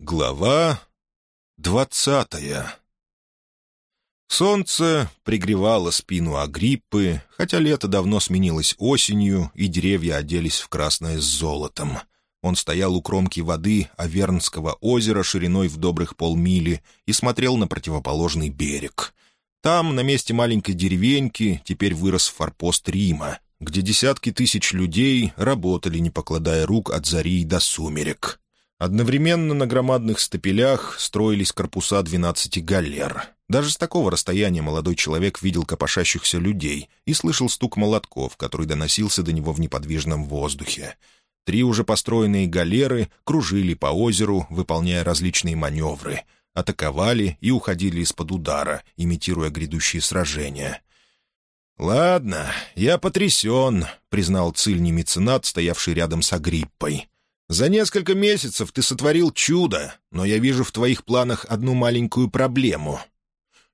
Глава двадцатая Солнце пригревало спину Агриппы, хотя лето давно сменилось осенью, и деревья оделись в красное с золотом. Он стоял у кромки воды Авернского озера шириной в добрых полмили и смотрел на противоположный берег. Там, на месте маленькой деревеньки, теперь вырос форпост Рима, где десятки тысяч людей работали, не покладая рук от зари до сумерек. Одновременно на громадных стапелях строились корпуса двенадцати галер. Даже с такого расстояния молодой человек видел копошащихся людей и слышал стук молотков, который доносился до него в неподвижном воздухе. Три уже построенные галеры кружили по озеру, выполняя различные маневры, атаковали и уходили из-под удара, имитируя грядущие сражения. «Ладно, я потрясен», — признал цильний меценат, стоявший рядом с Агриппой. За несколько месяцев ты сотворил чудо, но я вижу в твоих планах одну маленькую проблему».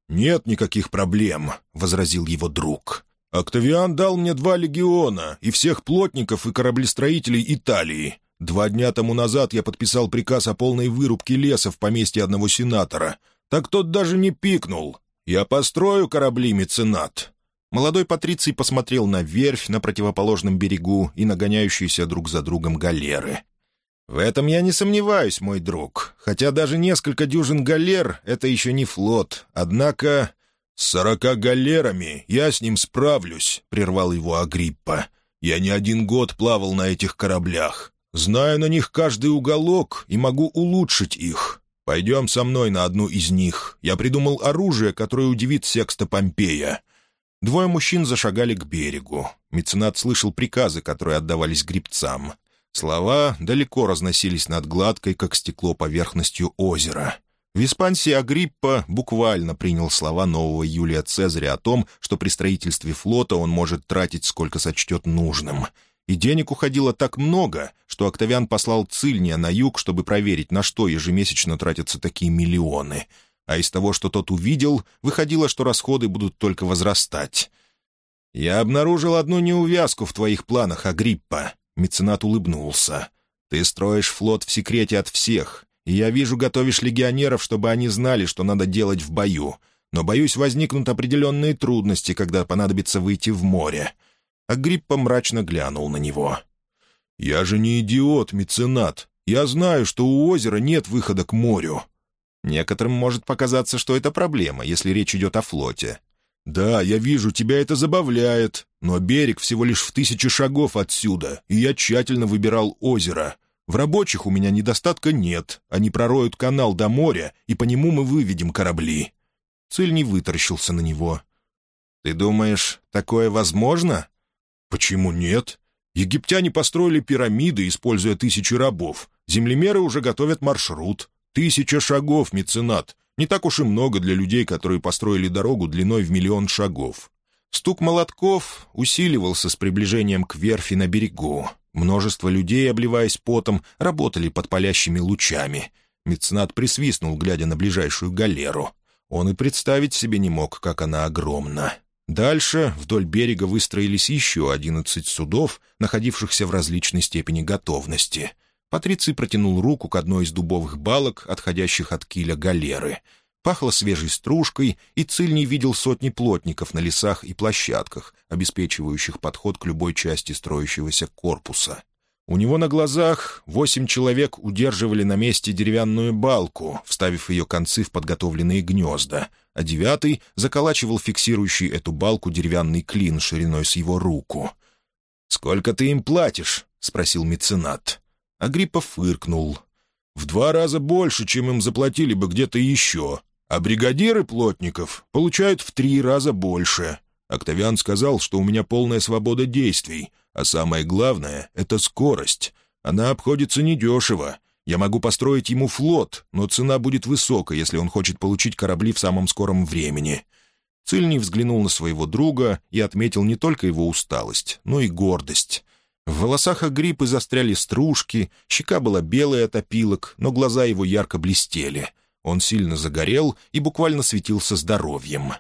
«Нет никаких проблем», — возразил его друг. «Октавиан дал мне два легиона и всех плотников и кораблестроителей Италии. Два дня тому назад я подписал приказ о полной вырубке леса в поместье одного сенатора. Так тот даже не пикнул. Я построю корабли, меценат». Молодой Патриций посмотрел на верфь на противоположном берегу и нагоняющиеся друг за другом галеры. «В этом я не сомневаюсь, мой друг. Хотя даже несколько дюжин галер — это еще не флот. Однако...» «С сорока галерами я с ним справлюсь», — прервал его Агриппа. «Я не один год плавал на этих кораблях. Знаю на них каждый уголок и могу улучшить их. Пойдем со мной на одну из них. Я придумал оружие, которое удивит Секста Помпея». Двое мужчин зашагали к берегу. Меценат слышал приказы, которые отдавались грибцам. Слова далеко разносились над гладкой, как стекло, поверхностью озера. Веспансий Агриппа буквально принял слова нового Юлия Цезаря о том, что при строительстве флота он может тратить сколько сочтет нужным. И денег уходило так много, что Октавиан послал Цильния на юг, чтобы проверить, на что ежемесячно тратятся такие миллионы. А из того, что тот увидел, выходило, что расходы будут только возрастать. «Я обнаружил одну неувязку в твоих планах, Агриппа», Меценат улыбнулся. «Ты строишь флот в секрете от всех, и я вижу, готовишь легионеров, чтобы они знали, что надо делать в бою. Но, боюсь, возникнут определенные трудности, когда понадобится выйти в море». Агриппа мрачно глянул на него. «Я же не идиот, меценат. Я знаю, что у озера нет выхода к морю». Некоторым может показаться, что это проблема, если речь идет о флоте. «Да, я вижу, тебя это забавляет, но берег всего лишь в тысячи шагов отсюда, и я тщательно выбирал озеро. В рабочих у меня недостатка нет, они пророют канал до моря, и по нему мы выведем корабли». Цель не вытаращился на него. «Ты думаешь, такое возможно?» «Почему нет? Египтяне построили пирамиды, используя тысячи рабов. Землемеры уже готовят маршрут. Тысяча шагов, меценат. Не так уж и много для людей, которые построили дорогу длиной в миллион шагов. Стук молотков усиливался с приближением к верфи на берегу. Множество людей, обливаясь потом, работали под палящими лучами. Меценат присвистнул, глядя на ближайшую галеру. Он и представить себе не мог, как она огромна. Дальше вдоль берега выстроились еще одиннадцать судов, находившихся в различной степени готовности — Патриций протянул руку к одной из дубовых балок, отходящих от киля галеры. Пахло свежей стружкой, и Цильний видел сотни плотников на лесах и площадках, обеспечивающих подход к любой части строящегося корпуса. У него на глазах восемь человек удерживали на месте деревянную балку, вставив ее концы в подготовленные гнезда, а девятый заколачивал фиксирующий эту балку деревянный клин шириной с его руку. «Сколько ты им платишь?» — спросил меценат. Агриппа фыркнул. «В два раза больше, чем им заплатили бы где-то еще. А бригадиры плотников получают в три раза больше. Октавиан сказал, что у меня полная свобода действий, а самое главное — это скорость. Она обходится недешево. Я могу построить ему флот, но цена будет высокой, если он хочет получить корабли в самом скором времени». Цильний взглянул на своего друга и отметил не только его усталость, но и гордость. В волосах Агриппы застряли стружки, щека была белая от опилок, но глаза его ярко блестели. Он сильно загорел и буквально светился здоровьем.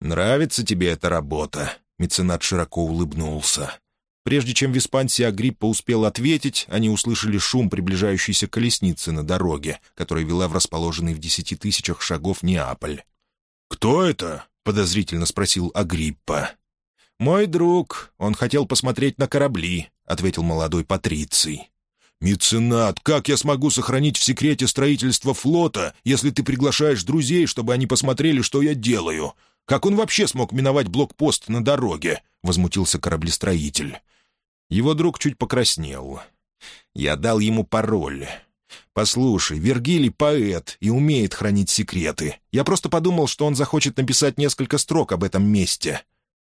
«Нравится тебе эта работа?» — меценат широко улыбнулся. Прежде чем Виспансия Агриппа успел ответить, они услышали шум приближающейся колесницы на дороге, которая вела в расположенный в десяти тысячах шагов Неаполь. «Кто это?» — подозрительно спросил Агриппа. «Мой друг. Он хотел посмотреть на корабли», — ответил молодой Патриций. «Меценат, как я смогу сохранить в секрете строительство флота, если ты приглашаешь друзей, чтобы они посмотрели, что я делаю? Как он вообще смог миновать блокпост на дороге?» — возмутился кораблестроитель. Его друг чуть покраснел. Я дал ему пароль. «Послушай, Вергилий — поэт и умеет хранить секреты. Я просто подумал, что он захочет написать несколько строк об этом месте».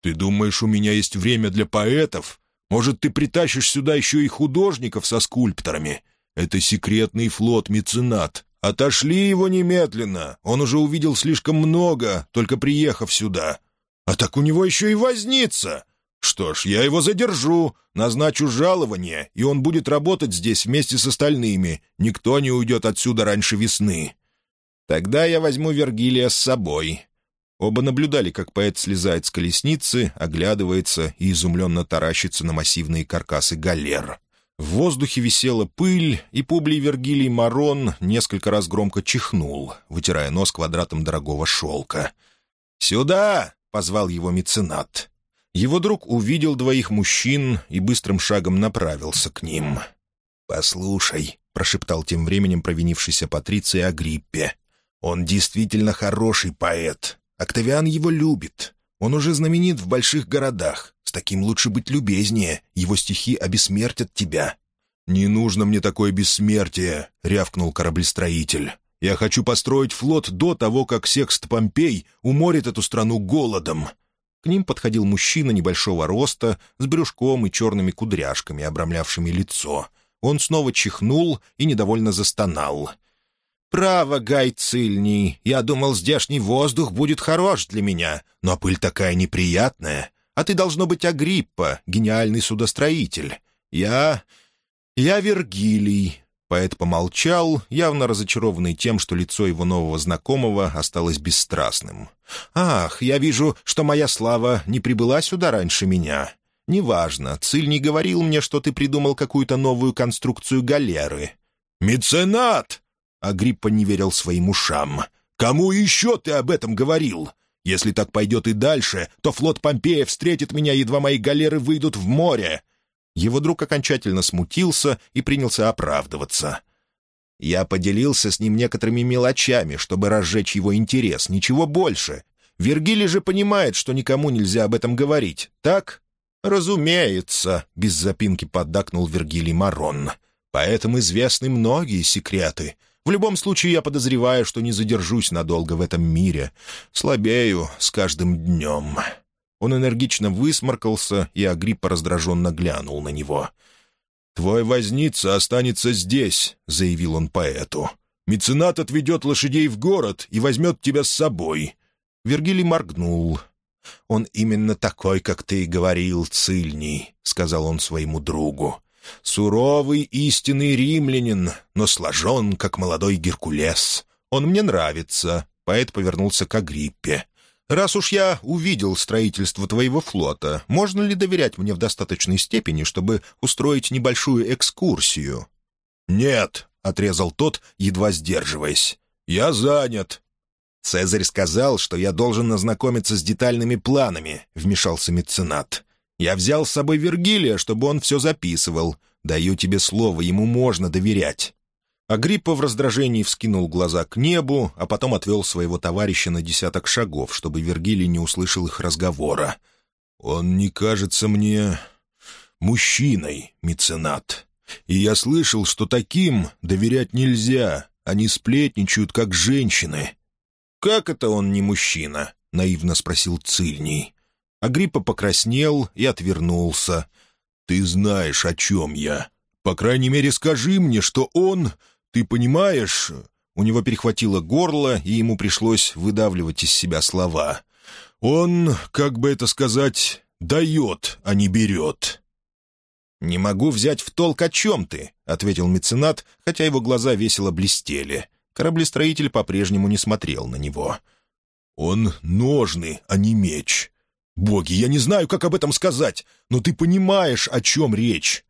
«Ты думаешь, у меня есть время для поэтов? Может, ты притащишь сюда еще и художников со скульпторами? Это секретный флот-меценат. Отошли его немедленно. Он уже увидел слишком много, только приехав сюда. А так у него еще и возница. «Что ж, я его задержу, назначу жалование, и он будет работать здесь вместе с остальными. Никто не уйдет отсюда раньше весны». «Тогда я возьму Вергилия с собой». Оба наблюдали, как поэт слезает с колесницы, оглядывается и изумленно таращится на массивные каркасы галер. В воздухе висела пыль, и Публий Вергилий Марон несколько раз громко чихнул, вытирая нос квадратом дорогого шелка. «Сюда!» — позвал его меценат. Его друг увидел двоих мужчин и быстрым шагом направился к ним. «Послушай», — прошептал тем временем провинившийся Патриция Агриппе, «он действительно хороший поэт. Октавиан его любит. Он уже знаменит в больших городах. С таким лучше быть любезнее. Его стихи обессмертят тебя». «Не нужно мне такое бессмертие», — рявкнул кораблестроитель. «Я хочу построить флот до того, как Секст Помпей уморит эту страну голодом. К ним подходил мужчина небольшого роста, с брюшком и черными кудряшками, обрамлявшими лицо. Он снова чихнул и недовольно застонал. «Право, Гай Цильний, я думал, здешний воздух будет хорош для меня, но пыль такая неприятная. А ты, должно быть, Агриппа, гениальный судостроитель. Я... я Вергилий, Поэт помолчал, явно разочарованный тем, что лицо его нового знакомого осталось бесстрастным. «Ах, я вижу, что моя слава не прибыла сюда раньше меня. Неважно, Циль не говорил мне, что ты придумал какую-то новую конструкцию галеры». «Меценат!» Агриппа не верил своим ушам. «Кому еще ты об этом говорил? Если так пойдет и дальше, то флот Помпея встретит меня, едва мои галеры выйдут в море. Его друг окончательно смутился и принялся оправдываться. Я поделился с ним некоторыми мелочами, чтобы разжечь его интерес, ничего больше. Вергилий же понимает, что никому нельзя об этом говорить, так? «Разумеется», — без запинки поддакнул Вергилий Марон. «Поэтому известны многие секреты. В любом случае, я подозреваю, что не задержусь надолго в этом мире. Слабею с каждым днем». Он энергично высморкался, и Агриппа раздраженно глянул на него. «Твой возница останется здесь», — заявил он поэту. «Меценат отведет лошадей в город и возьмет тебя с собой». Вергилий моргнул. «Он именно такой, как ты и говорил, Цильний», — сказал он своему другу. «Суровый истинный римлянин, но сложен, как молодой Геркулес. Он мне нравится». Поэт повернулся к Агриппе. «Раз уж я увидел строительство твоего флота, можно ли доверять мне в достаточной степени, чтобы устроить небольшую экскурсию?» «Нет», — отрезал тот, едва сдерживаясь. «Я занят». «Цезарь сказал, что я должен ознакомиться с детальными планами», — вмешался меценат. «Я взял с собой Вергилия, чтобы он все записывал. Даю тебе слово, ему можно доверять». Агриппа в раздражении вскинул глаза к небу, а потом отвел своего товарища на десяток шагов, чтобы Вергилий не услышал их разговора. «Он не кажется мне мужчиной, меценат. И я слышал, что таким доверять нельзя. Они сплетничают, как женщины». «Как это он не мужчина?» — наивно спросил Цильний. Агриппа покраснел и отвернулся. «Ты знаешь, о чем я. По крайней мере, скажи мне, что он ты понимаешь...» У него перехватило горло, и ему пришлось выдавливать из себя слова. «Он, как бы это сказать, дает, а не берет». «Не могу взять в толк, о чем ты», — ответил меценат, хотя его глаза весело блестели. Кораблестроитель по-прежнему не смотрел на него. «Он ножны, а не меч. «Боги, я не знаю, как об этом сказать, но ты понимаешь, о чем речь».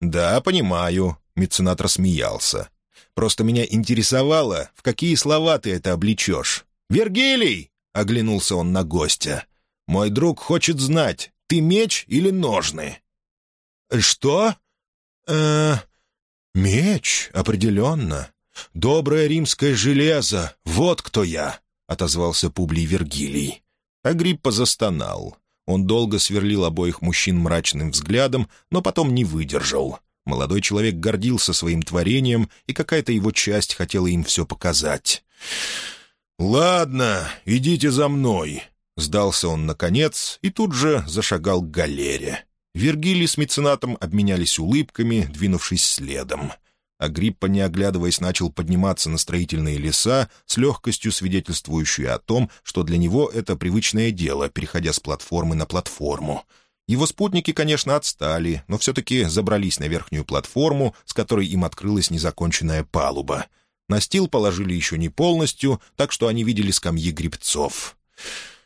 «Да, понимаю», — меценат рассмеялся. «Просто меня интересовало, в какие слова ты это облечешь». «Вергилий!» — оглянулся он на гостя. «Мой друг хочет знать, ты меч или ножны?» «Что?» «Э, меч, определенно. Доброе римское железо, вот кто я», — отозвался Публий Вергилий. Агриппа застонал. Он долго сверлил обоих мужчин мрачным взглядом, но потом не выдержал. Молодой человек гордился своим творением, и какая-то его часть хотела им все показать. «Ладно, идите за мной», — сдался он наконец и тут же зашагал к галере. Вергилий с меценатом обменялись улыбками, двинувшись следом. Агриппа, не оглядываясь, начал подниматься на строительные леса с легкостью, свидетельствующей о том, что для него это привычное дело, переходя с платформы на платформу. Его спутники, конечно, отстали, но все-таки забрались на верхнюю платформу, с которой им открылась незаконченная палуба. Настил положили еще не полностью, так что они видели скамьи грибцов.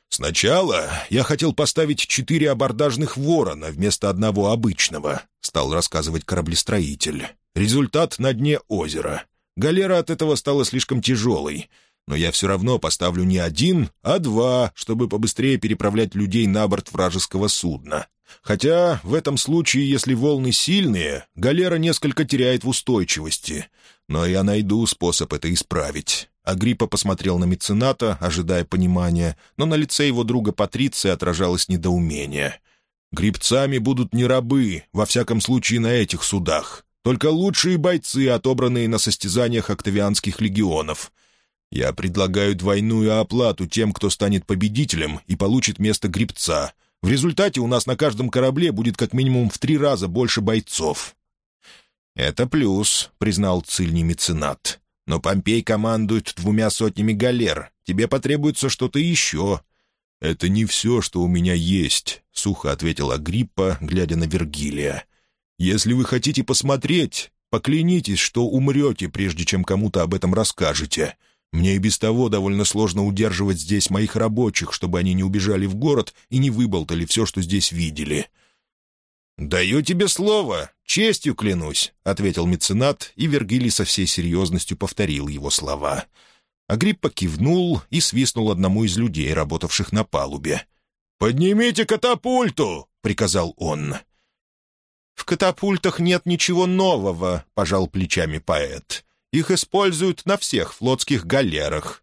«Сначала я хотел поставить четыре абордажных ворона вместо одного обычного», — стал рассказывать кораблестроитель. Результат на дне озера. Галера от этого стала слишком тяжелой. Но я все равно поставлю не один, а два, чтобы побыстрее переправлять людей на борт вражеского судна. Хотя в этом случае, если волны сильные, галера несколько теряет в устойчивости. Но я найду способ это исправить. Агриппа посмотрел на мецената, ожидая понимания, но на лице его друга Патриция отражалось недоумение. «Грибцами будут не рабы, во всяком случае на этих судах. Только лучшие бойцы, отобранные на состязаниях октавианских легионов. Я предлагаю двойную оплату тем, кто станет победителем и получит место гребца. В результате у нас на каждом корабле будет как минимум в три раза больше бойцов». «Это плюс», — признал цильний меценат. «Но Помпей командует двумя сотнями галер. Тебе потребуется что-то еще». «Это не все, что у меня есть», — сухо ответила Гриппа, глядя на Вергилия. Если вы хотите посмотреть, поклянитесь, что умрете, прежде чем кому-то об этом расскажете. Мне и без того довольно сложно удерживать здесь моих рабочих, чтобы они не убежали в город и не выболтали все, что здесь видели». «Даю тебе слово, честью клянусь», — ответил меценат, и Вергилий со всей серьезностью повторил его слова. Агриппа кивнул и свистнул одному из людей, работавших на палубе. «Поднимите катапульту!» — приказал он. «В катапультах нет ничего нового», — пожал плечами поэт. «Их используют на всех флотских галерах».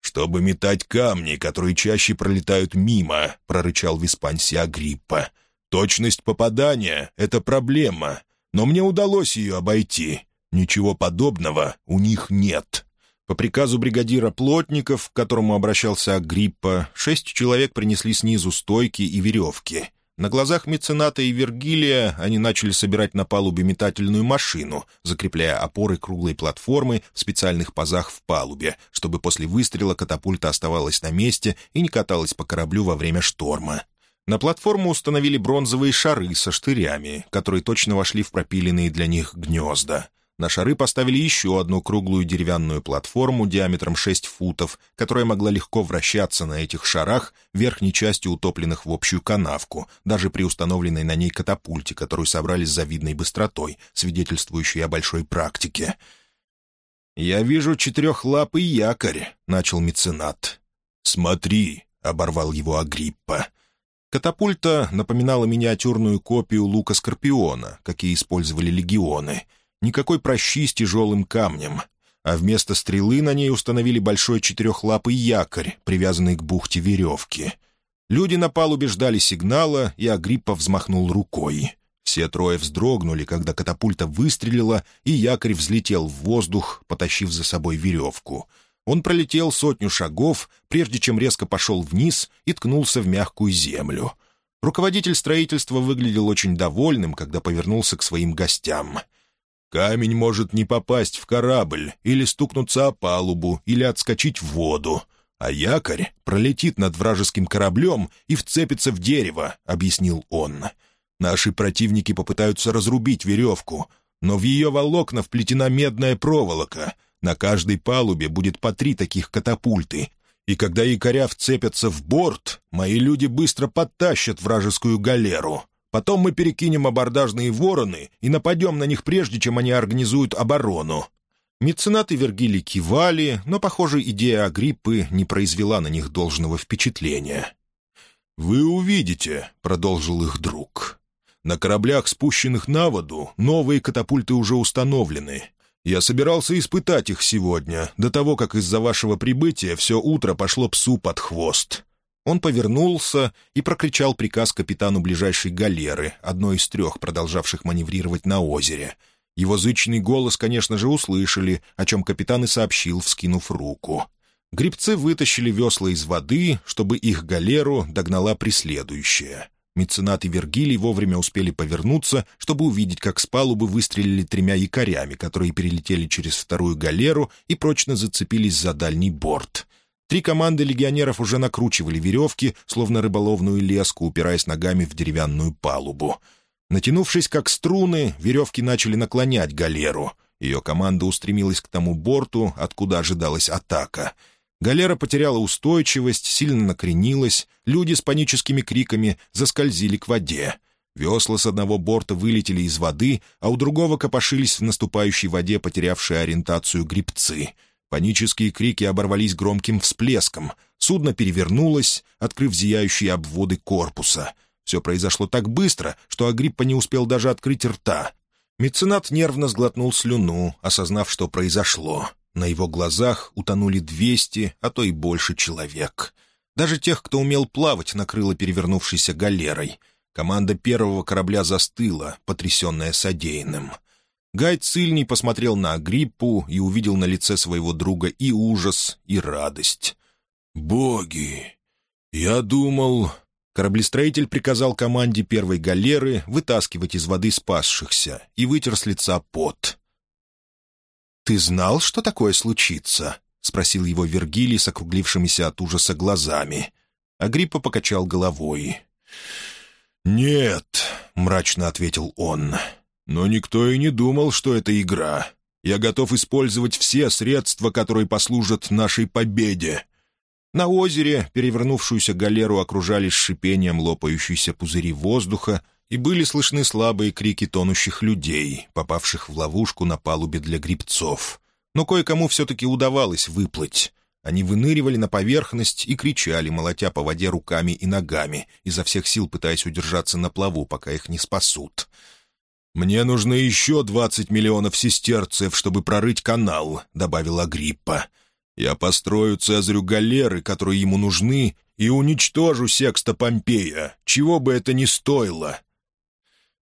«Чтобы метать камни, которые чаще пролетают мимо», — прорычал Виспансия Агриппа. «Точность попадания — это проблема, но мне удалось ее обойти. Ничего подобного у них нет». По приказу бригадира плотников, к которому обращался Агриппа, шесть человек принесли снизу стойки и веревки. На глазах мецената и Вергилия они начали собирать на палубе метательную машину, закрепляя опоры круглой платформы в специальных пазах в палубе, чтобы после выстрела катапульта оставалась на месте и не каталась по кораблю во время шторма. На платформу установили бронзовые шары со штырями, которые точно вошли в пропиленные для них гнезда. На шары поставили еще одну круглую деревянную платформу диаметром 6 футов, которая могла легко вращаться на этих шарах, верхней частью утопленных в общую канавку, даже при установленной на ней катапульте, которую собрали с завидной быстротой, свидетельствующей о большой практике. «Я вижу четырехлапый якорь», — начал меценат. «Смотри», — оборвал его Агриппа. Катапульта напоминала миниатюрную копию лука Скорпиона, какие использовали легионы — Никакой прощи с тяжелым камнем. А вместо стрелы на ней установили большой четырехлапый якорь, привязанный к бухте веревки. Люди на палубе ждали сигнала, и Агриппа взмахнул рукой. Все трое вздрогнули, когда катапульта выстрелила, и якорь взлетел в воздух, потащив за собой веревку. Он пролетел сотню шагов, прежде чем резко пошел вниз и ткнулся в мягкую землю. Руководитель строительства выглядел очень довольным, когда повернулся к своим гостям — Камень может не попасть в корабль, или стукнуться о палубу, или отскочить в воду. А якорь пролетит над вражеским кораблем и вцепится в дерево», — объяснил он. «Наши противники попытаются разрубить веревку, но в ее волокна вплетена медная проволока. На каждой палубе будет по три таких катапульты, И когда якоря вцепятся в борт, мои люди быстро подтащат вражескую галеру. Потом мы перекинем абордажные вороны и нападем на них прежде, чем они организуют оборону». Меценаты Вергилий кивали, но, похоже, идея Агриппы не произвела на них должного впечатления. «Вы увидите», — продолжил их друг. «На кораблях, спущенных на воду, новые катапульты уже установлены. Я собирался испытать их сегодня, до того, как из-за вашего прибытия все утро пошло псу под хвост». Он повернулся и прокричал приказ капитану ближайшей галеры, одной из трех, продолжавших маневрировать на озере. Его зычный голос, конечно же, услышали, о чем капитан и сообщил, вскинув руку. Грибцы вытащили весла из воды, чтобы их галеру догнала преследующая. Меценат и Вергилий вовремя успели повернуться, чтобы увидеть, как с палубы выстрелили тремя якорями, которые перелетели через вторую галеру и прочно зацепились за дальний борт. Три команды легионеров уже накручивали веревки, словно рыболовную леску, упираясь ногами в деревянную палубу. Натянувшись как струны, веревки начали наклонять галеру. Ее команда устремилась к тому борту, откуда ожидалась атака. Галера потеряла устойчивость, сильно накренилась, люди с паническими криками заскользили к воде. Весла с одного борта вылетели из воды, а у другого копошились в наступающей воде потерявшие ориентацию грибцы — Панические крики оборвались громким всплеском. Судно перевернулось, открыв зияющие обводы корпуса. Все произошло так быстро, что Агриппа не успел даже открыть рта. Меценат нервно сглотнул слюну, осознав, что произошло. На его глазах утонули двести, а то и больше человек. Даже тех, кто умел плавать, накрыло перевернувшейся галерой. Команда первого корабля застыла, потрясенная содеянным — Гай Цильний посмотрел на Агриппу и увидел на лице своего друга и ужас, и радость. «Боги! Я думал...» Кораблестроитель приказал команде первой галеры вытаскивать из воды спасшихся и вытер с лица пот. «Ты знал, что такое случится?» — спросил его Вергилий с округлившимися от ужаса глазами. Агриппа покачал головой. «Нет», — мрачно ответил он, но никто и не думал, что это игра. Я готов использовать все средства, которые послужат нашей победе». На озере перевернувшуюся галеру окружали с шипением лопающиеся пузыри воздуха, и были слышны слабые крики тонущих людей, попавших в ловушку на палубе для грибцов. Но кое-кому все-таки удавалось выплыть. Они выныривали на поверхность и кричали, молотя по воде руками и ногами, изо всех сил пытаясь удержаться на плаву, пока их не спасут. «Мне нужно еще двадцать миллионов сестерцев, чтобы прорыть канал», — добавила Гриппа. «Я построю Цезарю галеры, которые ему нужны, и уничтожу Секста Помпея, чего бы это ни стоило».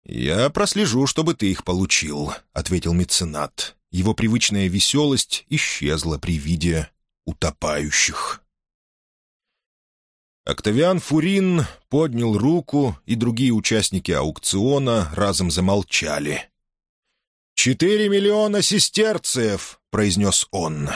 «Я прослежу, чтобы ты их получил», — ответил меценат. Его привычная веселость исчезла при виде утопающих. Октавиан Фурин поднял руку, и другие участники аукциона разом замолчали. «Четыре миллиона сестерцев!» — произнес он.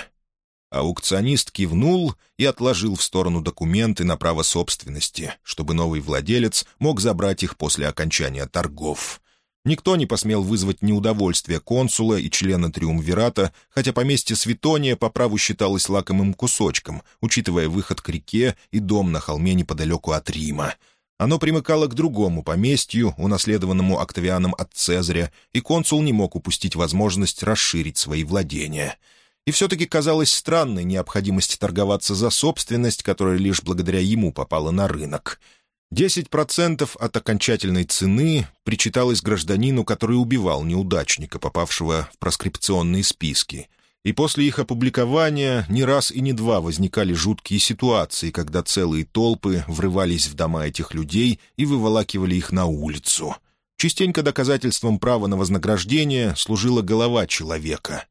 Аукционист кивнул и отложил в сторону документы на право собственности, чтобы новый владелец мог забрать их после окончания торгов. Никто не посмел вызвать неудовольствие консула и члена Триумвирата, хотя поместье Светония по праву считалось лакомым кусочком, учитывая выход к реке и дом на холме неподалеку от Рима. Оно примыкало к другому поместью, унаследованному Октавианом от Цезаря, и консул не мог упустить возможность расширить свои владения. И все-таки казалось странной необходимость торговаться за собственность, которая лишь благодаря ему попала на рынок — 10% от окончательной цены причиталось гражданину, который убивал неудачника, попавшего в проскрипционные списки. И после их опубликования не раз и не два возникали жуткие ситуации, когда целые толпы врывались в дома этих людей и выволакивали их на улицу. Частенько доказательством права на вознаграждение служила голова человека.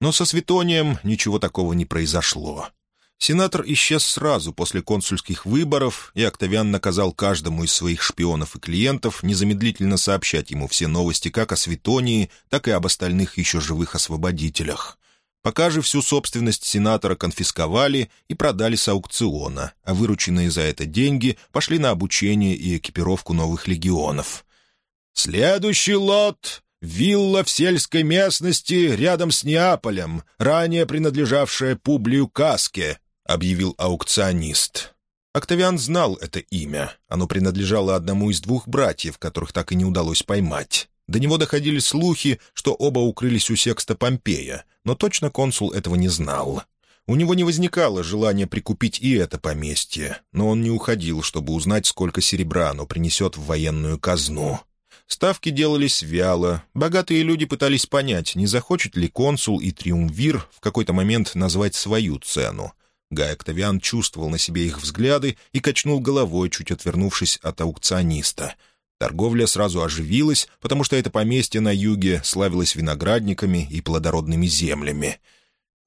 Но со Светонием ничего такого не произошло. Сенатор исчез сразу после консульских выборов, и Октавиан наказал каждому из своих шпионов и клиентов незамедлительно сообщать ему все новости как о Светонии, так и об остальных еще живых освободителях. Пока же всю собственность сенатора конфисковали и продали с аукциона, а вырученные за это деньги пошли на обучение и экипировку новых легионов. «Следующий лот — вилла в сельской местности рядом с Неаполем, ранее принадлежавшая Публию Каске», объявил аукционист. Октавиан знал это имя. Оно принадлежало одному из двух братьев, которых так и не удалось поймать. До него доходили слухи, что оба укрылись у секста Помпея, но точно консул этого не знал. У него не возникало желания прикупить и это поместье, но он не уходил, чтобы узнать, сколько серебра оно принесет в военную казну. Ставки делались вяло, богатые люди пытались понять, не захочет ли консул и триумвир в какой-то момент назвать свою цену. Гай Октавиан чувствовал на себе их взгляды и качнул головой, чуть отвернувшись от аукциониста. Торговля сразу оживилась, потому что это поместье на юге славилось виноградниками и плодородными землями.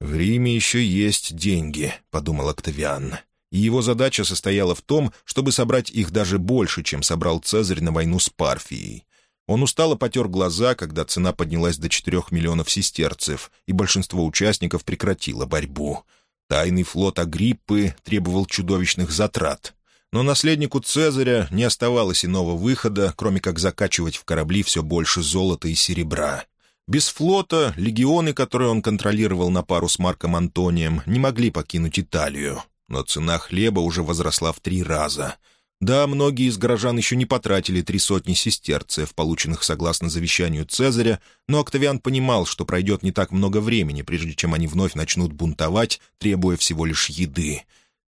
«В Риме еще есть деньги», — подумал Октавиан. И его задача состояла в том, чтобы собрать их даже больше, чем собрал Цезарь на войну с Парфией. Он устало потер глаза, когда цена поднялась до четырех миллионов сестерцев, и большинство участников прекратило борьбу. Тайный флот Агриппы требовал чудовищных затрат. Но наследнику Цезаря не оставалось иного выхода, кроме как закачивать в корабли все больше золота и серебра. Без флота легионы, которые он контролировал на пару с Марком Антонием, не могли покинуть Италию. Но цена хлеба уже возросла в три раза — да, многие из горожан еще не потратили три сотни сестерцев, полученных согласно завещанию Цезаря, но Октавиан понимал, что пройдет не так много времени, прежде чем они вновь начнут бунтовать, требуя всего лишь еды.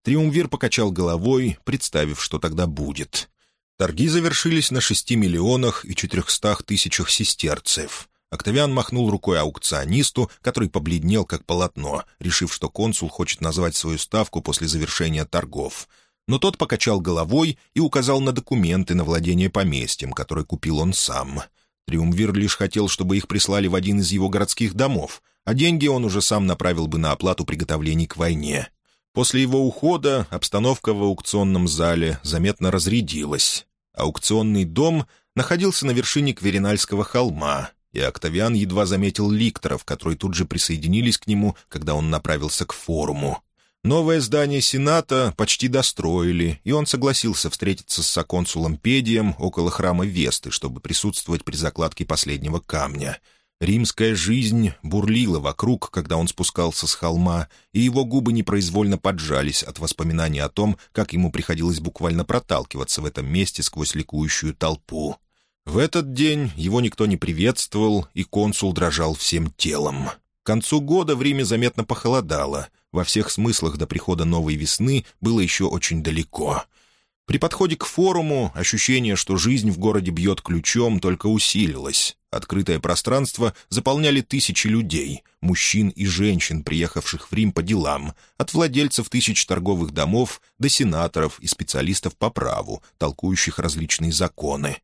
Триумвир покачал головой, представив, что тогда будет. Торги завершились на шести миллионах и четырехстах тысячах сестерцев. Октавиан махнул рукой аукционисту, который побледнел как полотно, решив, что консул хочет назвать свою ставку после завершения торгов — но тот покачал головой и указал на документы на владение поместьем, который купил он сам. Триумвир лишь хотел, чтобы их прислали в один из его городских домов, а деньги он уже сам направил бы на оплату приготовлений к войне. После его ухода обстановка в аукционном зале заметно разрядилась. Аукционный дом находился на вершине Кверинальского холма, и Октавиан едва заметил ликторов, которые тут же присоединились к нему, когда он направился к форуму. Новое здание Сената почти достроили, и он согласился встретиться с соконсулом Педием около храма Весты, чтобы присутствовать при закладке последнего камня. Римская жизнь бурлила вокруг, когда он спускался с холма, и его губы непроизвольно поджались от воспоминаний о том, как ему приходилось буквально проталкиваться в этом месте сквозь ликующую толпу. В этот день его никто не приветствовал, и консул дрожал всем телом. К концу года в Риме заметно похолодало — во всех смыслах до прихода новой весны было еще очень далеко. При подходе к форуму ощущение, что жизнь в городе бьет ключом, только усилилось. Открытое пространство заполняли тысячи людей, мужчин и женщин, приехавших в Рим по делам, от владельцев тысяч торговых домов до сенаторов и специалистов по праву, толкующих различные законы.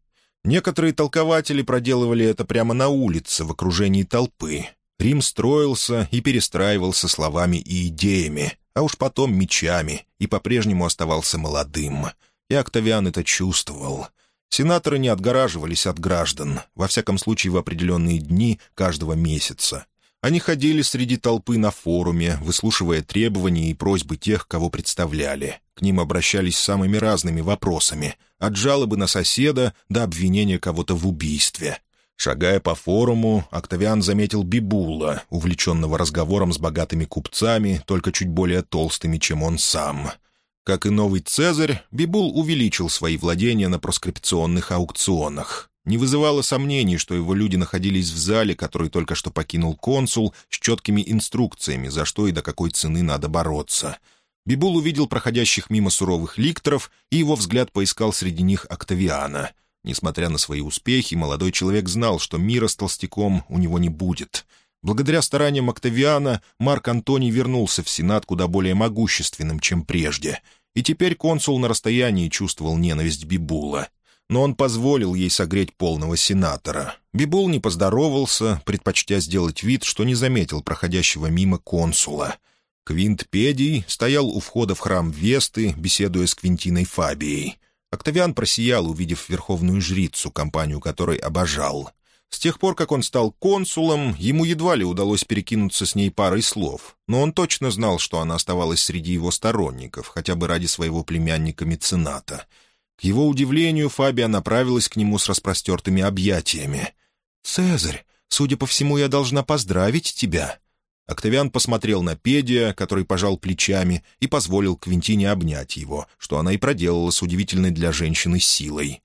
Некоторые толкователи проделывали это прямо на улице, в окружении толпы. Рим строился и перестраивался словами и идеями, а уж потом мечами, и по-прежнему оставался молодым. И Октавиан это чувствовал. Сенаторы не отгораживались от граждан, во всяком случае в определенные дни каждого месяца. Они ходили среди толпы на форуме, выслушивая требования и просьбы тех, кого представляли. К ним обращались самыми разными вопросами, от жалобы на соседа до обвинения кого-то в убийстве. Шагая по форуму, Октавиан заметил Бибула, увлеченного разговором с богатыми купцами, только чуть более толстыми, чем он сам. Как и новый Цезарь, Бибул увеличил свои владения на проскрипционных аукционах. Не вызывало сомнений, что его люди находились в зале, который только что покинул консул, с четкими инструкциями, за что и до какой цены надо бороться. Бибул увидел проходящих мимо суровых ликторов, и его взгляд поискал среди них Октавиана — Несмотря на свои успехи, молодой человек знал, что мира с толстяком у него не будет. Благодаря стараниям Октавиана Марк Антоний вернулся в Сенат куда более могущественным, чем прежде. И теперь консул на расстоянии чувствовал ненависть Бибула. Но он позволил ей согреть полного сенатора. Бибул не поздоровался, предпочтя сделать вид, что не заметил проходящего мимо консула. Квинт Педий стоял у входа в храм Весты, беседуя с Квинтиной Фабией. Октавиан просиял, увидев верховную жрицу, компанию которой обожал. С тех пор, как он стал консулом, ему едва ли удалось перекинуться с ней парой слов, но он точно знал, что она оставалась среди его сторонников, хотя бы ради своего племянника-мецената. К его удивлению, Фабия направилась к нему с распростертыми объятиями. «Цезарь, судя по всему, я должна поздравить тебя». Октавиан посмотрел на Педия, который пожал плечами, и позволил Квинтине обнять его, что она и проделала с удивительной для женщины силой.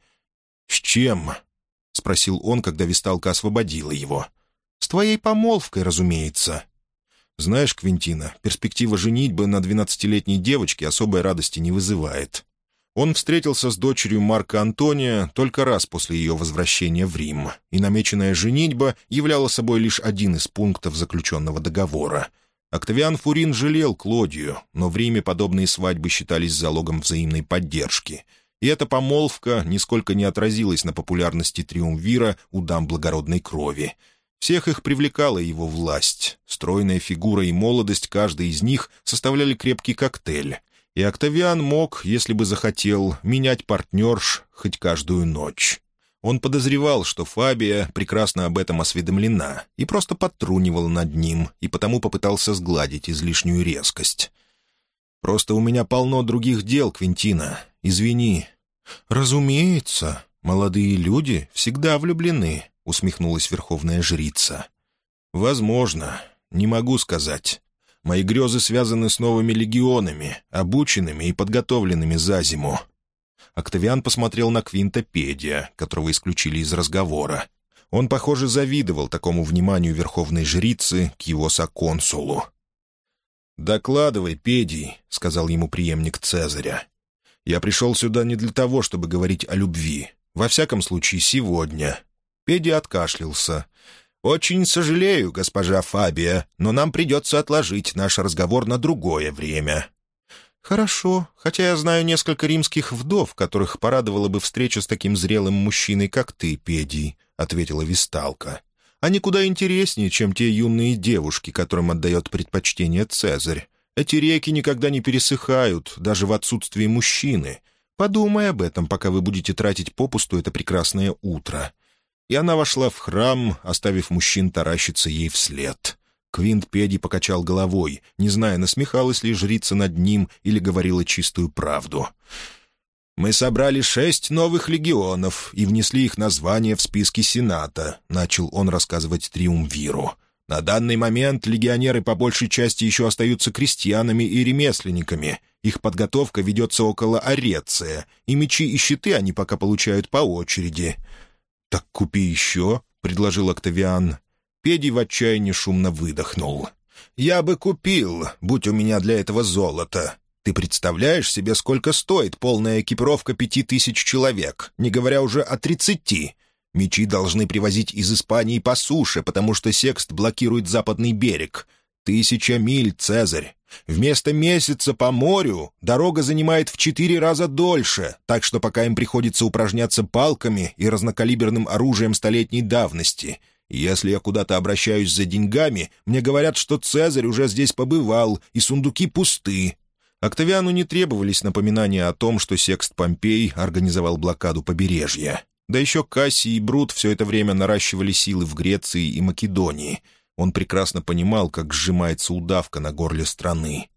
«С чем?» — спросил он, когда Висталка освободила его. «С твоей помолвкой, разумеется». «Знаешь, Квинтина, перспектива женитьбы на двенадцатилетней девочке особой радости не вызывает. Он встретился с дочерью Марка Антония только раз после ее возвращения в Рим, и намеченная женитьба являла собой лишь один из пунктов заключенного договора. Октавиан Фурин жалел Клодию, но в Риме подобные свадьбы считались залогом взаимной поддержки. И эта помолвка нисколько не отразилась на популярности Триумвира у дам благородной крови. Всех их привлекала его власть. Стройная фигура и молодость каждой из них составляли крепкий коктейль — и Октавиан мог, если бы захотел, менять партнерш хоть каждую ночь. Он подозревал, что Фабия прекрасно об этом осведомлена, и просто подтрунивал над ним, и потому попытался сгладить излишнюю резкость. «Просто у меня полно других дел, Квинтина. Извини». «Разумеется, молодые люди всегда влюблены», — усмехнулась верховная жрица. «Возможно. Не могу сказать. Мои грезы связаны с новыми легионами, обученными и подготовленными за зиму». Октавиан посмотрел на Квинта Педия, которого исключили из разговора. Он, похоже, завидовал такому вниманию верховной жрицы к его соконсулу. «Докладывай, Педий», — сказал ему преемник Цезаря. «Я пришел сюда не для того, чтобы говорить о любви. Во всяком случае, сегодня». Педий откашлялся. «Очень сожалею, госпожа Фабия, но нам придется отложить наш разговор на другое время». «Хорошо, хотя я знаю несколько римских вдов, которых порадовала бы встреча с таким зрелым мужчиной, как ты, Педий», — ответила Висталка. «Они куда интереснее, чем те юные девушки, которым отдает предпочтение Цезарь. Эти реки никогда не пересыхают, даже в отсутствии мужчины. Подумай об этом, пока вы будете тратить попусту это прекрасное утро и она вошла в храм, оставив мужчин таращиться ей вслед. Квинт Педи покачал головой, не зная, насмехалась ли жрица над ним или говорила чистую правду. «Мы собрали шесть новых легионов и внесли их название в списки Сената», — начал он рассказывать Триумвиру. «На данный момент легионеры по большей части еще остаются крестьянами и ремесленниками. Их подготовка ведется около Ореция, и мечи и щиты они пока получают по очереди. «Так купи еще», — предложил Октавиан. Педи в отчаянии шумно выдохнул. «Я бы купил, будь у меня для этого золото. Ты представляешь себе, сколько стоит полная экипировка пяти тысяч человек, не говоря уже о тридцати? Мечи должны привозить из Испании по суше, потому что секст блокирует западный берег. Тысяча миль, Цезарь. Вместо месяца по морю дорога занимает в четыре раза дольше, так что пока им приходится упражняться палками и разнокалиберным оружием столетней давности. Если я куда-то обращаюсь за деньгами, мне говорят, что Цезарь уже здесь побывал, и сундуки пусты. Октавиану не требовались напоминания о том, что Секст Помпей организовал блокаду побережья. Да еще Кассий и Брут все это время наращивали силы в Греции и Македонии — он прекрасно понимал, как сжимается удавка на горле страны.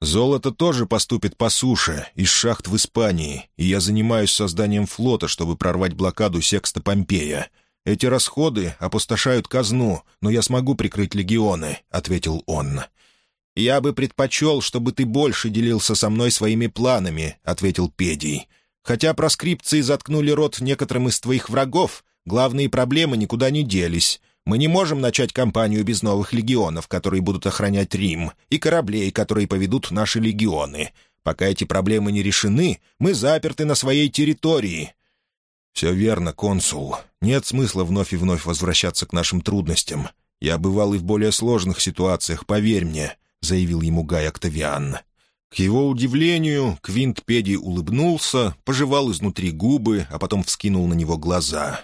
«Золото тоже поступит по суше, из шахт в Испании, и я занимаюсь созданием флота, чтобы прорвать блокаду Секста Помпея. Эти расходы опустошают казну, но я смогу прикрыть легионы», — ответил он. «Я бы предпочел, чтобы ты больше делился со мной своими планами», — ответил Педий. «Хотя проскрипции заткнули рот некоторым из твоих врагов, главные проблемы никуда не делись. Мы не можем начать кампанию без новых легионов, которые будут охранять Рим, и кораблей, которые поведут наши легионы. Пока эти проблемы не решены, мы заперты на своей территории». «Все верно, консул. Нет смысла вновь и вновь возвращаться к нашим трудностям. Я бывал и в более сложных ситуациях, поверь мне», — заявил ему Гай Октавиан. К его удивлению, Квинт Педи улыбнулся, пожевал изнутри губы, а потом вскинул на него глаза.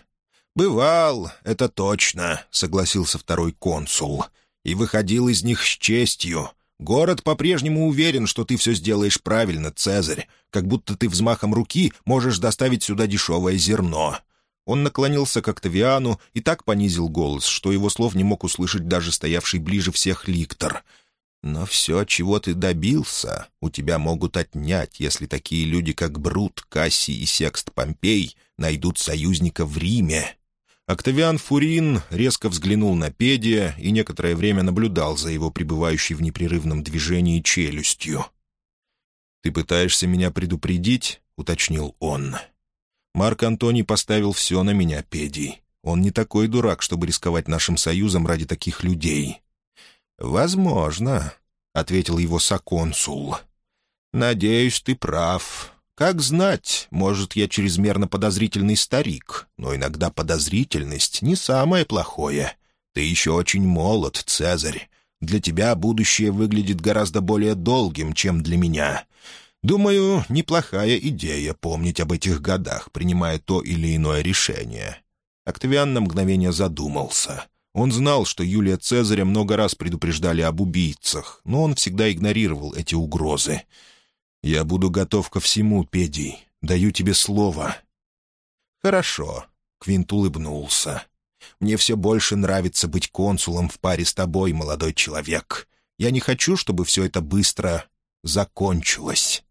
«Бывал, это точно», — согласился второй консул. «И выходил из них с честью. Город по-прежнему уверен, что ты все сделаешь правильно, Цезарь, как будто ты взмахом руки можешь доставить сюда дешевое зерно». Он наклонился к Октавиану и так понизил голос, что его слов не мог услышать даже стоявший ближе всех ликтор. «Но все, чего ты добился, у тебя могут отнять, если такие люди, как Брут, Кассий и Секст Помпей, найдут союзника в Риме. Октавиан Фурин резко взглянул на Педия и некоторое время наблюдал за его пребывающей в непрерывном движении челюстью. «Ты пытаешься меня предупредить?» — уточнил он. «Марк Антоний поставил все на меня, Педий. Он не такой дурак, чтобы рисковать нашим союзом ради таких людей». «Возможно», — ответил его соконсул. «Надеюсь, ты прав. Как знать, может, я чрезмерно подозрительный старик, но иногда подозрительность не самое плохое. Ты еще очень молод, Цезарь. Для тебя будущее выглядит гораздо более долгим, чем для меня. Думаю, неплохая идея помнить об этих годах, принимая то или иное решение». Октавиан на мгновение задумался. Он знал, что Юлия Цезаря много раз предупреждали об убийцах, но он всегда игнорировал эти угрозы. «Я буду готов ко всему, Педий. Даю тебе слово». «Хорошо», — Квинт улыбнулся. «Мне все больше нравится быть консулом в паре с тобой, молодой человек. Я не хочу, чтобы все это быстро закончилось».